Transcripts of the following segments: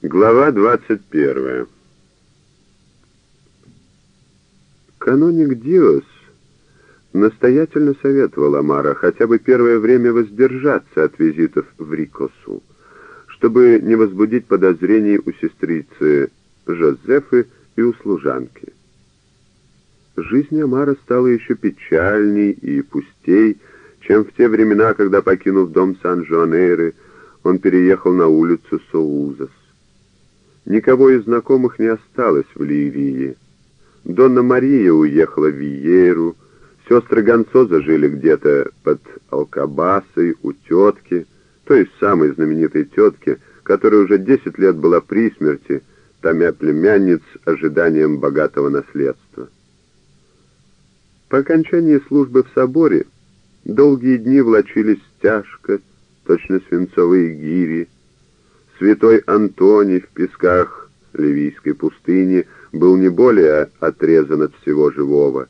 Глава 21. Каноник Диос настоятельно советовал Амара хотя бы первое время воздержаться от визитов в Рикосу, чтобы не возбудить подозрений у сестрицы Жозефы и у служанки. Жизнь Амара стала еще печальней и пустей, чем в те времена, когда, покинув дом Сан-Жуанейры, он переехал на улицу Соузас. Никого из знакомых не осталось в Ливии. Донна Мария уехала в Виеру, сестры Гонцо зажили где-то под Алкабасой у тетки, той самой знаменитой тетки, которая уже десять лет была при смерти, томя племянниц ожиданием богатого наследства. По окончании службы в соборе долгие дни влачились тяжко, точно свинцовые гири. Святой Антоний в песках Ливийской пустыни был не более отрезан от всего живого.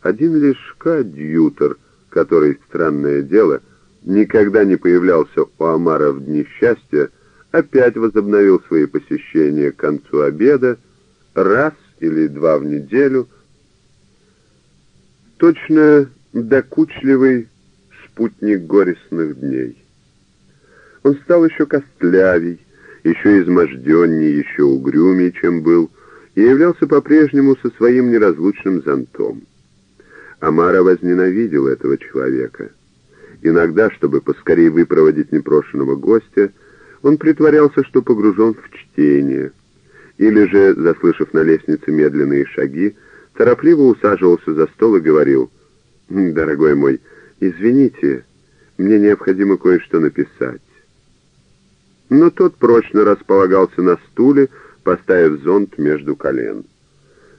Один лишь коадьютор, который, странное дело, никогда не появлялся у Амара в дни счастья, опять возобновил свои посещения к концу обеда, раз или два в неделю, точно докучливый спутник горестных дней. Он стал еще костлявей, еще изможденней, еще угрюмей, чем был, и являлся по-прежнему со своим неразлучным зонтом. Амара возненавидел этого человека. Иногда, чтобы поскорее выпроводить непрошенного гостя, он притворялся, что погружен в чтение, или же, заслышав на лестнице медленные шаги, торопливо усаживался за стол и говорил, «Дорогой мой, извините, мне необходимо кое-что написать» но тот прочно располагался на стуле, поставив зонт между колен.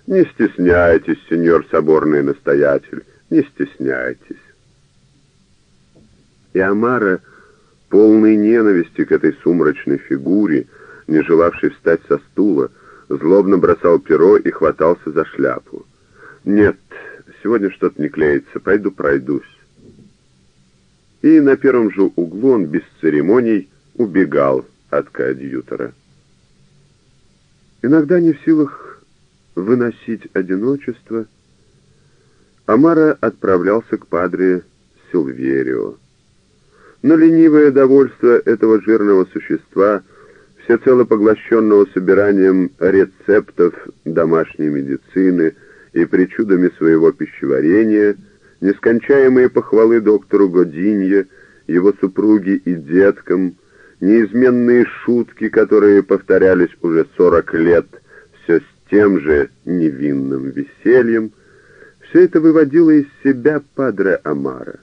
«Не стесняйтесь, сеньор соборный настоятель, не стесняйтесь». И Амара, полный ненависти к этой сумрачной фигуре, не желавшей встать со стула, злобно бросал перо и хватался за шляпу. «Нет, сегодня что-то не клеится, пойду пройдусь». И на первом же углу он без церемоний убегал от коадьютора. Иногда не в силах выносить одиночество, Амара отправлялся к падре Силверио. Но ленивое довольство этого жирного существа, всецело поглощенного собиранием рецептов домашней медицины и причудами своего пищеварения, нескончаемые похвалы доктору Годинье, его супруге и деткам — неизменные шутки, которые повторялись уже сорок лет все с тем же невинным весельем, все это выводило из себя Падре Амара.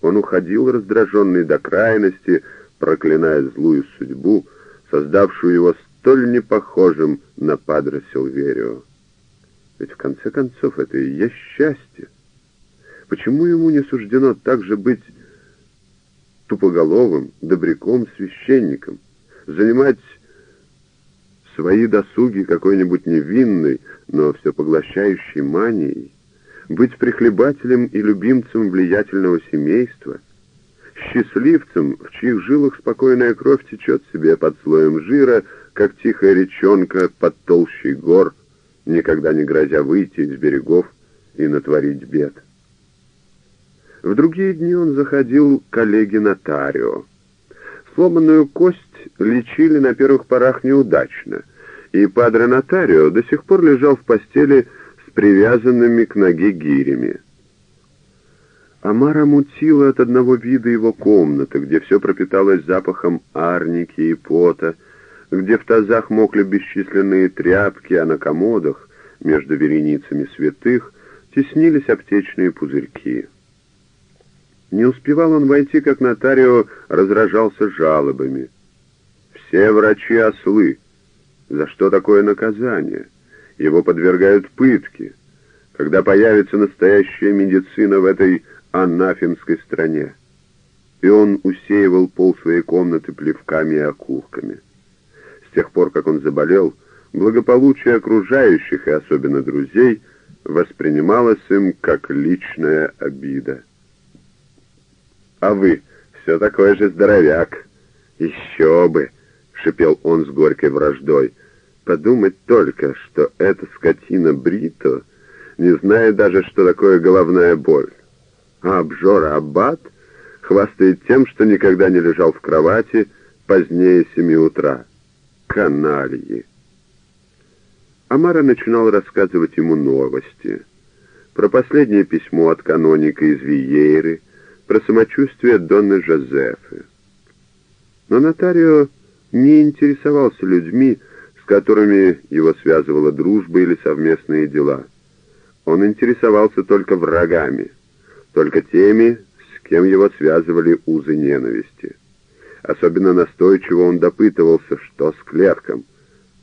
Он уходил раздраженный до крайности, проклиная злую судьбу, создавшую его столь непохожим на Падре Силверио. Ведь в конце концов это и есть счастье. Почему ему не суждено также быть тупоголовым, добряком-священником, занимать свои досуги какой-нибудь невинной, но все поглощающей манией, быть прихлебателем и любимцем влиятельного семейства, счастливцем, в чьих жилах спокойная кровь течет себе под слоем жира, как тихая речонка под толщей гор, никогда не грозя выйти из берегов и натворить бед. В другие дни он заходил к коллеге нотарио. Сломанную кость лечили на первых порах неудачно, и падре нотарио до сих пор лежал в постели с привязанными к ноге гирями. Амара мутила от одного вида его комнаты, где все пропиталось запахом арники и пота, где в тазах мокли бесчисленные тряпки, а на комодах, между вереницами святых, теснились аптечные пузырьки. Не успевал он войти, как нотарио разражался жалобами. «Все врачи ослы. За что такое наказание? Его подвергают пытке. Когда появится настоящая медицина в этой анафемской стране?» И он усеивал пол своей комнаты плевками и окурками. С тех пор, как он заболел, благополучие окружающих и особенно друзей воспринималось им как личная обида. А вы все такой же здоровяк. Еще бы. шипел он с горькой враждой. «Подумать только, что эта скотина Брито не знает даже, что такое головная боль. А обжора Аббат хвастает тем, что никогда не лежал в кровати позднее семи утра. Канальи!» Амара начинал рассказывать ему новости. Про последнее письмо от каноника из Виейры, про самочувствие Донны Жозефы. Но Нотарио не интересовался людьми, с которыми его связывала дружба или совместные дела. Он интересовался только врагами, только теми, с кем его связывали узы ненависти. Особенно настойчиво он допытывался, что с клерком,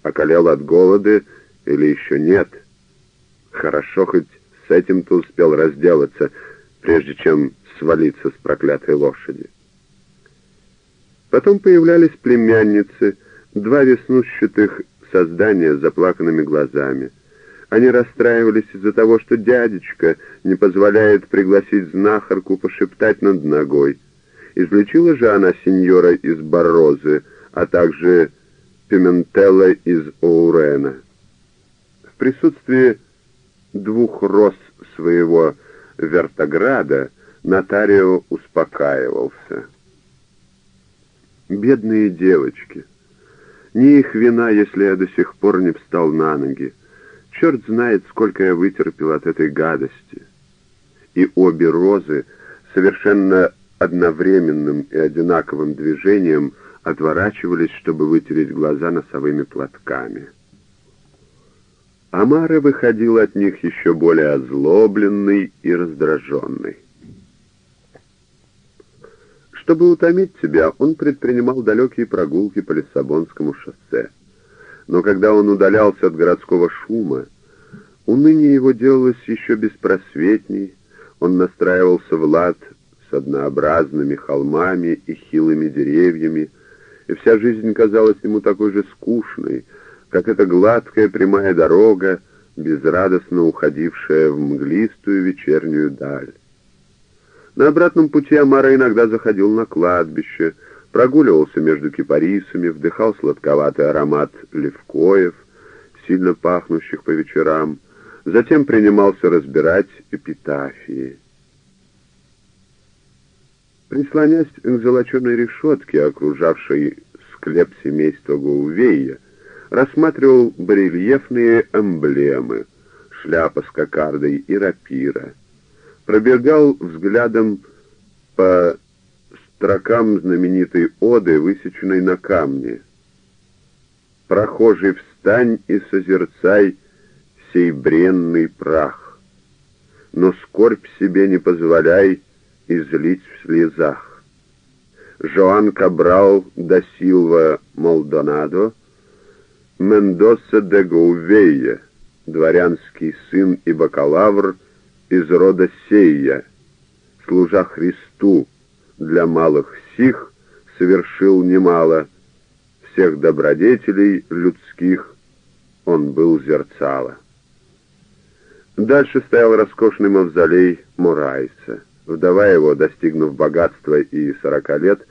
околел от голода или еще нет. Хорошо, хоть с этим ты успел разделаться, прежде чем свалиться с проклятой лошади. Потом появлялись племянницы, два веснущатых создания с заплаканными глазами. Они расстраивались из-за того, что дядечка не позволяет пригласить знахарку пошептать над ногой. Излечила же она сеньора из Барозы, а также Пиментелла из Оурена. В присутствии двух роз своего вертограда Нотарио успокаивался. Бедные девочки. Не их вина, если я до сих пор не встал на ноги. Черт знает, сколько я вытерпел от этой гадости. И обе розы совершенно одновременным и одинаковым движением отворачивались, чтобы вытереть глаза носовыми платками. Амара выходил от них еще более озлобленный и раздраженный. Чтобы утомить себя, он предпринимал далекие прогулки по Лиссабонскому шоссе. Но когда он удалялся от городского шума, уныние его делалось еще беспросветней, он настраивался в лад с однообразными холмами и хилыми деревьями, и вся жизнь казалась ему такой же скучной, как эта гладкая прямая дорога, безрадостно уходившая в мглистую вечернюю даль. На обратном пути Амара иногда заходил на кладбище, прогуливался между кипарисами, вдыхал сладковатый аромат левкоев, сильно пахнущих по вечерам, затем принимался разбирать эпитафии. Прислонясь к золоченой решетке, окружавшей склеп семейства Гоувея, рассматривал барельефные эмблемы, шляпа с кокардой и рапира — пробегал взглядом по строкам знаменитой оды, высеченной на камне. «Прохожий, встань и созерцай сей бренный прах, но скорбь себе не позволяй излить в слезах». Жоан Кабрал да Силва Молдонадо, Мендоса де Гоувея, дворянский сын и бакалавр, из рода Сея, служа Христу для малых сих, совершил немало, всех добродетелей людских он был зерцало. Дальше стоял роскошный мавзолей Мурайса. Вдова его, достигнув богатства и сорока лет,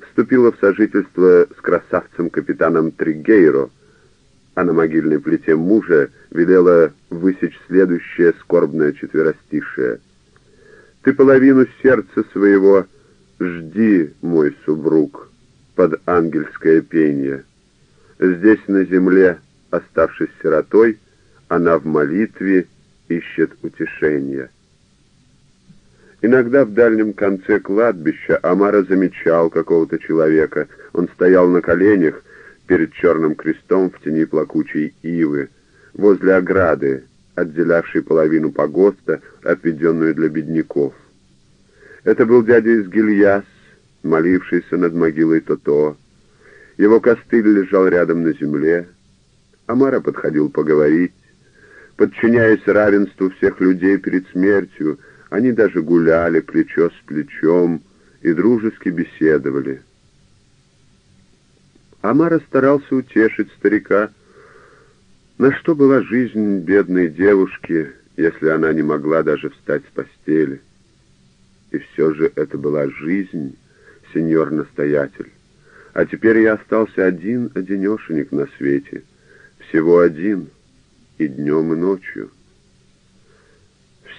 вступила в сожительство с красавцем-капитаном Тригейро, а на могильной плите мужа велела высечь следующее скорбное четверостишее. «Ты половину сердца своего жди, мой супруг, под ангельское пение. Здесь на земле, оставшись сиротой, она в молитве ищет утешения». Иногда в дальнем конце кладбища Амара замечал какого-то человека. Он стоял на коленях, перед черным крестом в тени плакучей ивы, возле ограды, отделявшей половину погоста, отведенную для бедняков. Это был дядя из Гильяс, молившийся над могилой Тото. Его костыль лежал рядом на земле. Амара подходил поговорить. Подчиняясь равенству всех людей перед смертью, они даже гуляли плечо с плечом и дружески беседовали. Амара старался утешить старика. На что была жизнь бедной девушки, если она не могла даже встать с постели? И все же это была жизнь, сеньор-настоятель. А теперь я остался один-одинешенек на свете. Всего один, и днем, и ночью.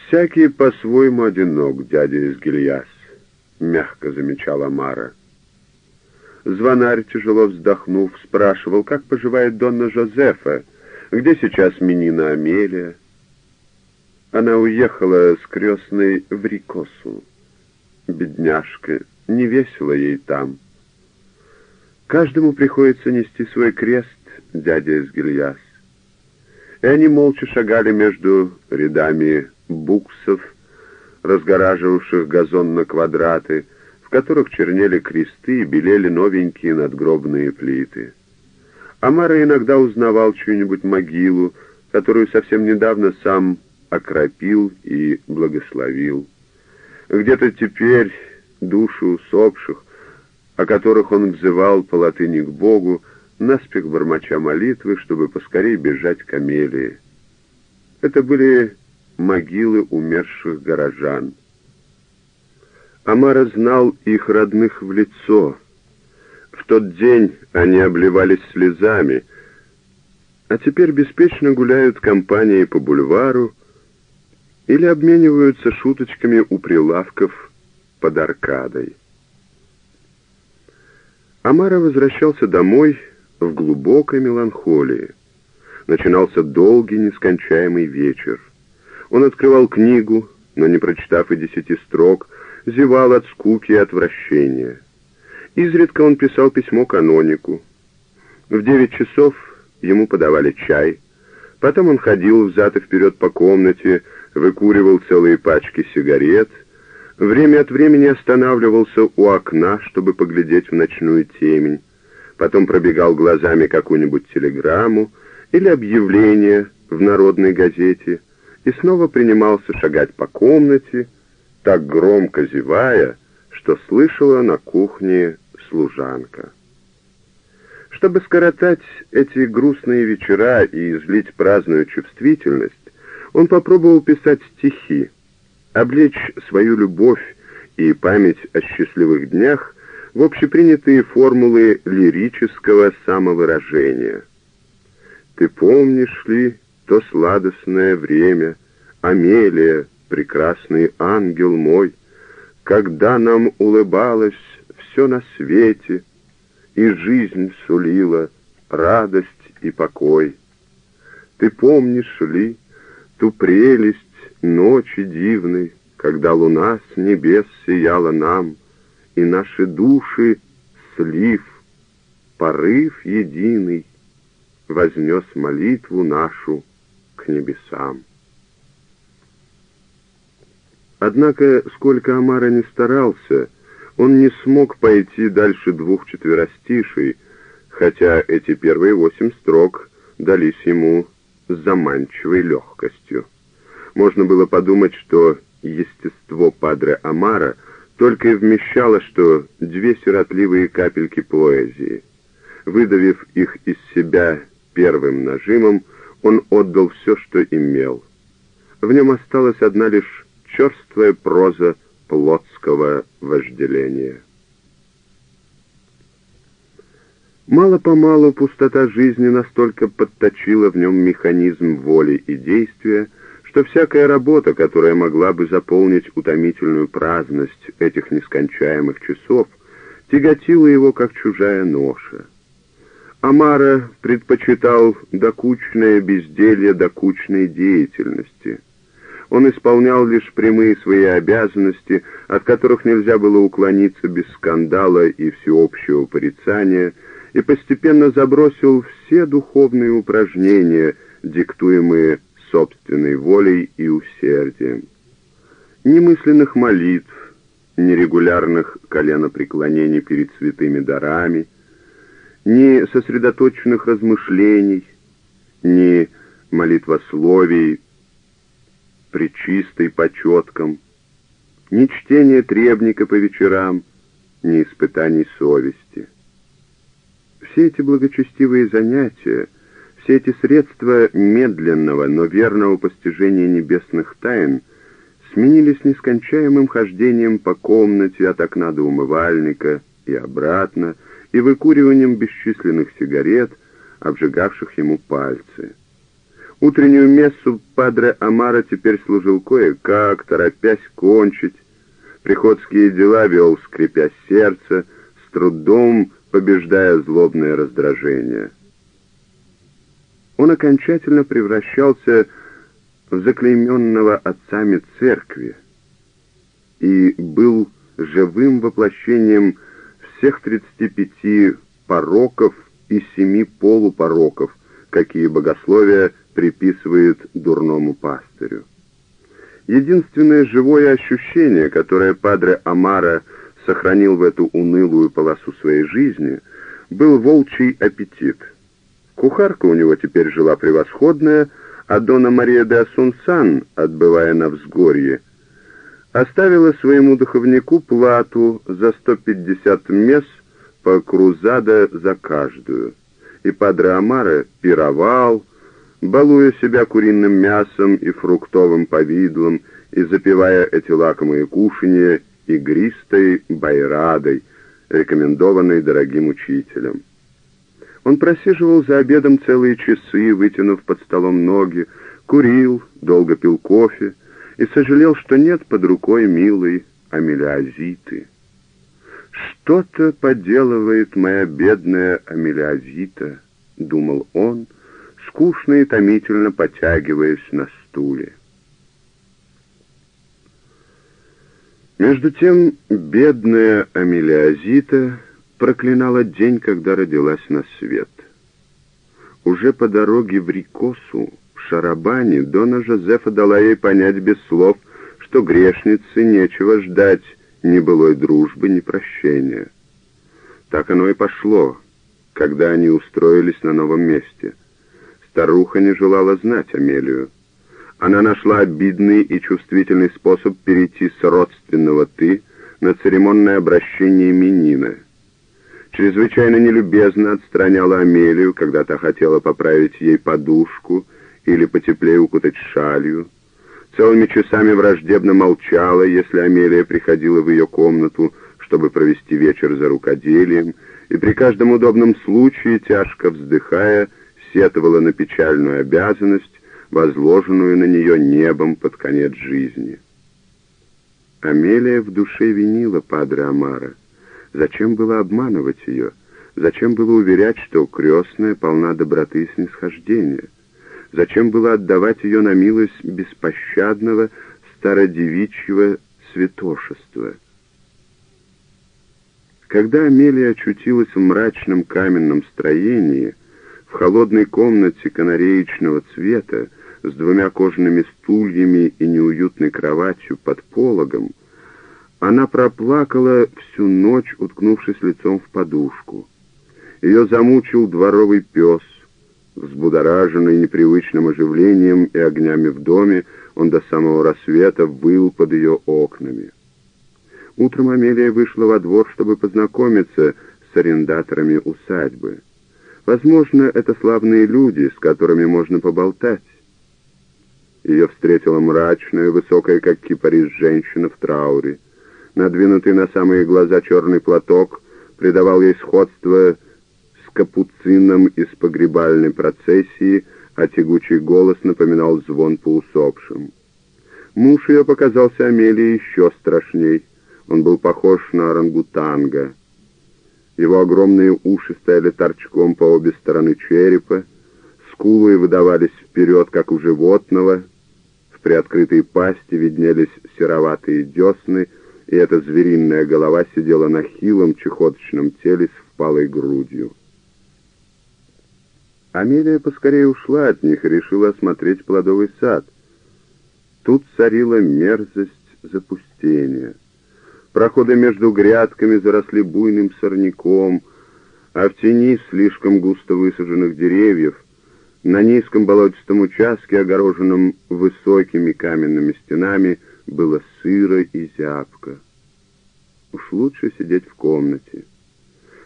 «Всякий по-своему одинок, дядя из Гильяс», — мягко замечала Мара. Звонарь, тяжело вздохнув, спрашивал, как поживает Донна Жозефа, где сейчас Минина Амелия. Она уехала с крестной в Рикосу. Бедняжка, не весело ей там. Каждому приходится нести свой крест, дядя из Гильяс. И они молча шагали между рядами буксов, разгораживавших газон на квадраты, которых чернели кресты и белели новенькие надгробные плиты. Амара иногда узнавал чью-нибудь могилу, которую совсем недавно сам окропил и благословил. Где-то теперь души усопших, о которых он взывал по латыни к Богу, наспех бормоча молитвы, чтобы поскорее бежать к Амелии. Это были могилы умерших горожан. Амара знал их родных в лицо. В тот день они обливались слезами, а теперь беспечно гуляют компанией по бульвару или обмениваются шуточками у прилавков под аркадой. Амара возвращался домой в глубокой меланхолии. Начинался долгий, нескончаемый вечер. Он открывал книгу, но, не прочитав и десяти строк, зевал от скуки и отвращения. Изредка он писал письмо канонику. В девять часов ему подавали чай. Потом он ходил взад и вперед по комнате, выкуривал целые пачки сигарет, время от времени останавливался у окна, чтобы поглядеть в ночную темень, потом пробегал глазами какую-нибудь телеграмму или объявление в народной газете и снова принимался шагать по комнате, так громко зевая, что слышала на кухне служанка. Чтобы скоротать эти грустные вечера и излить праздную чувствительность, он попробовал писать стихи, облечь свою любовь и память о счастливых днях в общепринятые формулы лирического самовыражения. «Ты помнишь ли то сладостное время, Амелия, прекрасный ангел мой, когда нам улыбалось все на свете, и жизнь сулила радость и покой. Ты помнишь ли, ту прелесть ночи дивной, когда луна с небес сияла нам, и наши души слив, порыв единый, вознес молитву нашу к небесам. Однако, сколько Амара не старался, он не смог пойти дальше двух четверостишей, хотя эти первые восемь строк дались ему с заманчивой легкостью. Можно было подумать, что естество Падре Амара только и вмещало, что две сиротливые капельки поэзии. Выдавив их из себя первым нажимом, он отдал все, что имел. В нем осталась одна лишь черствая проза плотского вожделения. Мало-помалу пустота жизни настолько подточила в нем механизм воли и действия, что всякая работа, которая могла бы заполнить утомительную праздность этих нескончаемых часов, тяготила его, как чужая ноша. Амара предпочитал докучное безделье докучной деятельности. Он исполнял лишь прямые свои обязанности, от которых нельзя было уклониться без скандала и всеобщего порицания — и постепенно забросил все духовные упражнения, диктуемые собственной волей и усердием. Ни мысленных молитв, ни регулярных коленопреклонений перед святыми дарами, ни сосредоточенных размышлений, ни молитвословий причистой почеткам, ни чтения требника по вечерам, ни испытаний совести. Все эти благочестивые занятия, все эти средства медленного, но верного постижения небесных тайн сменились нескончаемым хождением по комнате от окна до умывальника и обратно, и выкуриванием бесчисленных сигарет, обжигавших ему пальцы. Утреннюю мессу Падре Амара теперь служил кое-как, торопясь кончить. Приходские дела вел, скрипя сердце, с трудом побеждая злобное раздражение. Он окончательно превращался в заклейменного отцами церкви и был живым воплощением всех 35 пороков и семи полупороков, какие богословие приписывает дурному пастырю. Единственное живое ощущение, которое Падре Амара сохранил в эту унылую полосу своей жизни, был волчий аппетит. Кухарка у него теперь жила превосходная, а Дона Мария де Асунсан, отбывая на взгорье, оставила своему духовнику плату за 150 мес по крузада за каждую. И Падре Амара пировал, балуя себя куриным мясом и фруктовым повидлом и запивая эти лакомые кушанья игристой байрадой, рекомендованной дорогим учителем. Он просиживал за обедом целые часы, вытянув под столом ноги, курил, долго пил кофе и сожалел, что нет под рукой милой Амелиозиты. «Что-то поделывает моя бедная Амелиозита», — думал он, скучно и томительно потягиваясь на стуле. Между тем, бедная Амелиозита проклинала день, когда родилась на свет. Уже по дороге в Рикосу, в Шарабане, Дона Жозефа дала ей понять без слов, что грешнице нечего ждать ни былой дружбы, ни прощения. Так оно и пошло, когда они устроились на новом месте. Старуха не желала знать Амелию. Она нашла обидный и чувствительный способ перейти с родственного «ты» на церемонное обращение Минина — чрезвычайно нелюбезно отстраняла Амелию, когда та хотела поправить ей подушку или потеплее укутать шалью. Целыми часами враждебно молчала, если Амелия приходила в ее комнату, чтобы провести вечер за рукоделием, и при каждом удобном случае, тяжко вздыхая, сетовала на печальную обязанность, возложенную на нее небом под конец жизни. Амелия в душе винила Падре Амара — Зачем было обманывать ее? Зачем было уверять, что крестная полна доброты и снисхождения? Зачем было отдавать ее на милость беспощадного стародевичьего святошества? Когда Амелия очутилась в мрачном каменном строении, в холодной комнате канареечного цвета, с двумя кожаными стульями и неуютной кроватью под пологом, она проплакала всю ночь, уткнувшись лицом в подушку. Ее замучил дворовый пес. Взбудораженный непривычным оживлением и огнями в доме, он до самого рассвета выл под ее окнами. Утром Амелия вышла во двор, чтобы познакомиться с арендаторами усадьбы. Возможно, это славные люди, с которыми можно поболтать. Ее встретила мрачная, высокая, как кипарис, женщина в трауре. Надвинутый на самые глаза черный платок придавал ей сходство с капуцином из погребальной процессии, а тягучий голос напоминал звон по усопшим. Муж ее показался Амелии еще страшней. Он был похож на орангутанга. Его огромные уши стояли торчком по обе стороны черепа, скулы выдавались вперед, как у животного, в приоткрытой пасти виднелись сероватые десны, и эта звериная голова сидела на хилом чехоточном теле с впалой грудью. Амелия поскорее ушла от них и решила осмотреть плодовый сад. Тут царила мерзость запустения. Проходы между грядками заросли буйным сорняком, а в тени слишком густо высаженных деревьев на низком болотистом участке, огороженном высокими каменными стенами, было сыро и зябко. Уж лучше сидеть в комнате.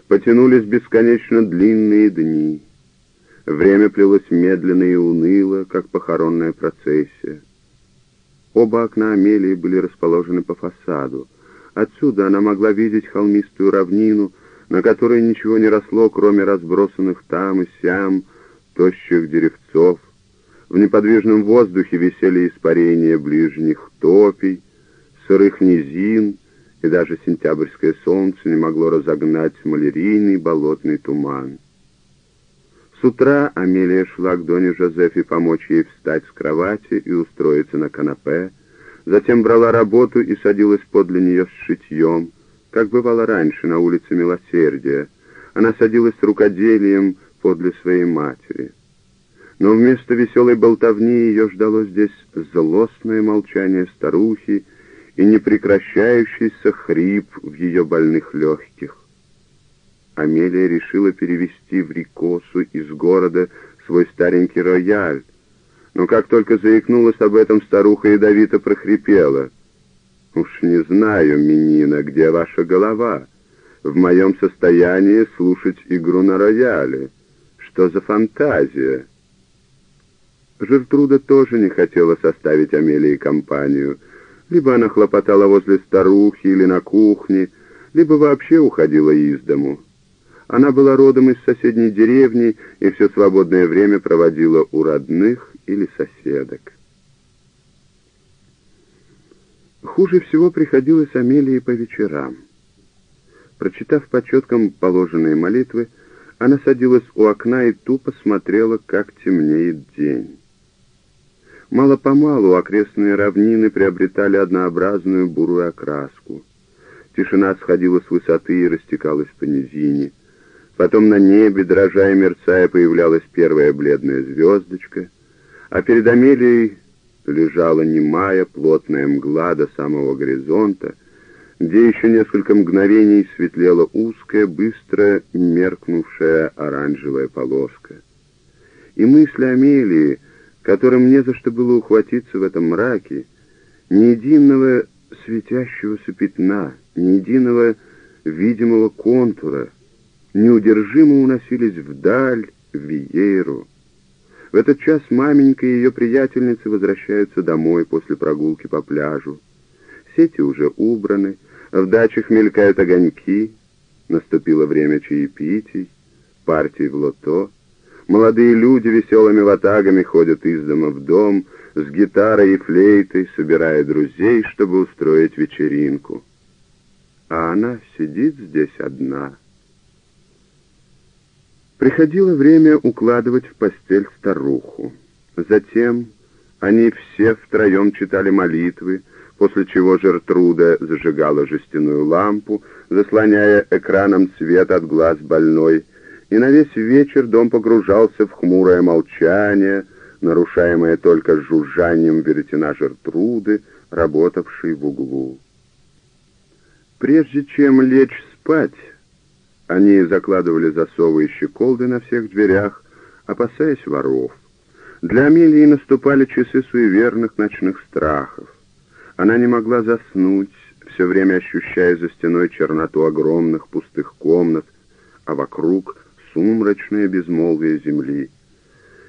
Потянулись бесконечно длинные дни. Время плелось медленно и уныло, как похоронная процессия. Оба окна Амелии были расположены по фасаду. Отсюда она могла видеть холмистую равнину, на которой ничего не росло, кроме разбросанных там и сям тощих деревцов. В неподвижном воздухе висели испарения ближних топий, сырых низин, и даже сентябрьское солнце не могло разогнать малярийный болотный туман. С утра Амелия шла к Доне Жозефе помочь ей встать с кровати и устроиться на канапе, затем брала работу и садилась подле нее с шитьем, как бывало раньше на улице Милосердия. Она садилась с рукоделием подле своей матери. Но вместо веселой болтовни ее ждало здесь злостное молчание старухи и непрекращающийся хрип в ее больных легких. Амелия решила перевести в Рикосу из города свой старенький рояль, но как только заикнулась об этом, старуха ядовито прохрипела. «Уж не знаю, Минина, где ваша голова? В моем состоянии слушать игру на рояле. Что за фантазия?» Жертруда тоже не хотела составить Амелии компанию. Либо она хлопотала возле старухи или на кухне, либо вообще уходила из дому. Она была родом из соседней деревни и все свободное время проводила у родных или соседок. Хуже всего приходилось Амелии по вечерам. Прочитав по четкам положенные молитвы, она садилась у окна и тупо смотрела, как темнеет день. Мало-помалу окрестные равнины приобретали однообразную бурую окраску. Тишина сходила с высоты и растекалась по низине. Потом на небе, дрожа и мерцая, появлялась первая бледная звездочка, а перед Амелией лежала немая плотная мгла до самого горизонта, где еще несколько мгновений светлела узкая, быстро меркнувшая оранжевая полоска. И мысли Амелии — которым не за что было ухватиться в этом мраке, ни единого светящегося пятна, ни единого видимого контура, неудержимо уносились вдаль, в Виейру. В этот час маменька и ее приятельницы возвращаются домой после прогулки по пляжу. Сети уже убраны, в дачах мелькают огоньки, наступило время чаепитий, партий в лото — Молодые люди веселыми ватагами ходят из дома в дом, с гитарой и флейтой, собирая друзей, чтобы устроить вечеринку. А она сидит здесь одна. Приходило время укладывать в постель старуху. Затем они все втроем читали молитвы, после чего Жертруда зажигала жестяную лампу, заслоняя экраном свет от глаз больной, и на весь вечер дом погружался в хмурое молчание, нарушаемое только жужжанием веретена Жертруды, работавшей в углу. Прежде чем лечь спать, они закладывали засовы и щеколды на всех дверях, опасаясь воров. Для Амелии наступали часы суеверных ночных страхов. Она не могла заснуть, все время ощущая за стеной черноту огромных пустых комнат, а вокруг сумрачное безмолвие земли.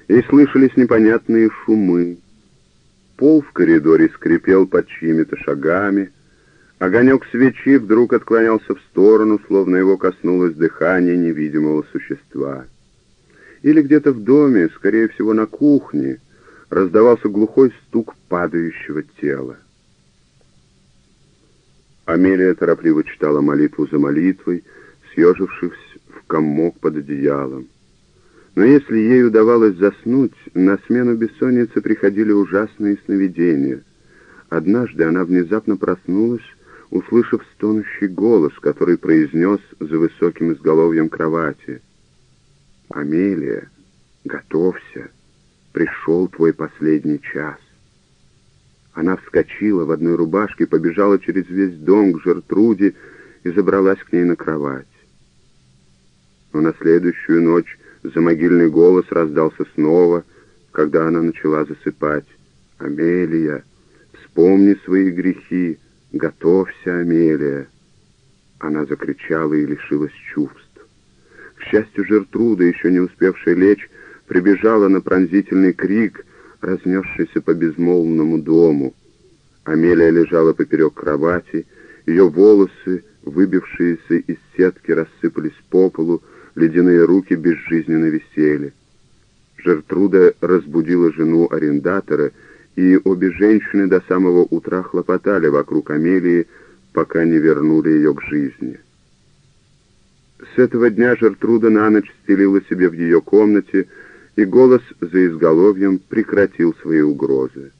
И слышались непонятные шумы. Пол в коридоре скрипел под чьими-то шагами. Огонек свечи вдруг отклонялся в сторону, словно его коснулось дыхание невидимого существа. Или где-то в доме, скорее всего на кухне, раздавался глухой стук падающего тела. Амелия торопливо читала молитву за молитвой, съежившись комок под одеялом. Но если ей удавалось заснуть, на смену бессонницы приходили ужасные сновидения. Однажды она внезапно проснулась, услышав стонущий голос, который произнес за высоким изголовьем кровати. «Амелия, готовься, пришел твой последний час». Она вскочила в одной рубашке, побежала через весь дом к Жертруде и забралась к ней на кровать но на следующую ночь замогильный голос раздался снова, когда она начала засыпать. «Амелия, вспомни свои грехи, готовься, Амелия!» Она закричала и лишилась чувств. К счастью, Жертруда, еще не успевшая лечь, прибежала на пронзительный крик, разнесшийся по безмолвному дому. Амелия лежала поперек кровати, ее волосы выбившиеся из сетки рассыпались по полу, ледяные руки безжизненно висели. Жертруда разбудила жену арендатора, и обе женщины до самого утра хлопотали вокруг Амелии, пока не вернули ее к жизни. С этого дня Жертруда на ночь стелила себе в ее комнате, и голос за изголовьем прекратил свои угрозы.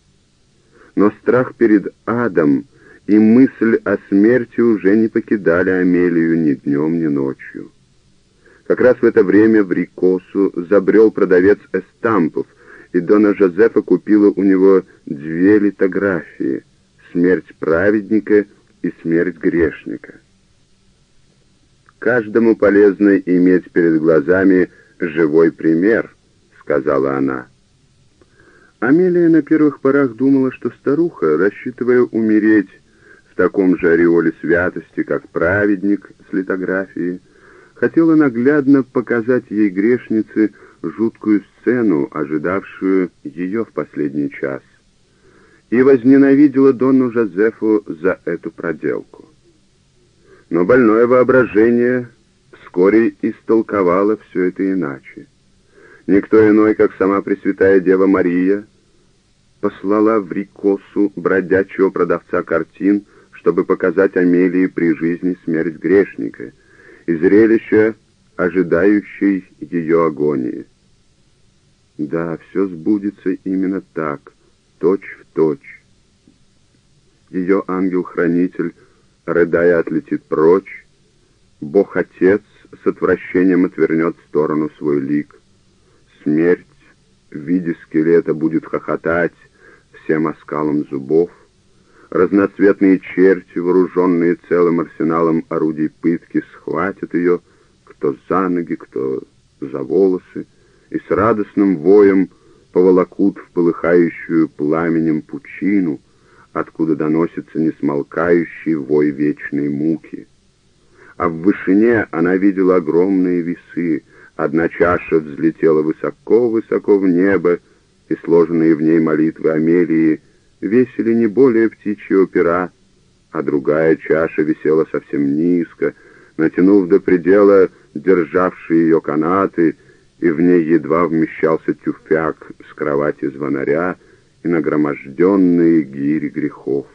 Но страх перед адом и мысль о смерти уже не покидали Амелию ни днем, ни ночью. Как раз в это время в Рикосу забрел продавец эстампов, и Дона Жозефа купила у него две литографии «Смерть праведника» и «Смерть грешника». «Каждому полезно иметь перед глазами живой пример», — сказала она. Амелия на первых порах думала, что старуха, рассчитывая умереть в таком же ореоле святости, как праведник с литографией, хотела наглядно показать ей грешнице жуткую сцену, ожидавшую ее в последний час, и возненавидела Донну Жозефу за эту проделку. Но больное воображение вскоре истолковало все это иначе. Никто иной, как сама Пресвятая Дева Мария, послала в Рикосу бродячего продавца картин, чтобы показать Амелии при жизни смерть грешника и зрелище, ожидающей ее агонии. Да, все сбудется именно так, точь в точь. Ее ангел-хранитель, рыдая, отлетит прочь, Бог-Отец с отвращением отвернет в сторону свой лик. Смерть в виде скелета будет хохотать всем оскалом зубов, Разноцветные черти, вооруженные целым арсеналом орудий пытки, схватят ее, кто за ноги, кто за волосы, и с радостным воем поволокут в полыхающую пламенем пучину, откуда доносится несмолкающий вой вечной муки. А в вышине она видела огромные весы, одна чаша взлетела высоко-высоко в небо, и сложенные в ней молитвы Амелии — весили не более птичьего пера, а другая чаша висела совсем низко, натянув до предела державшие ее канаты, и в ней едва вмещался тюфяк с кровати звонаря и нагроможденные гири грехов.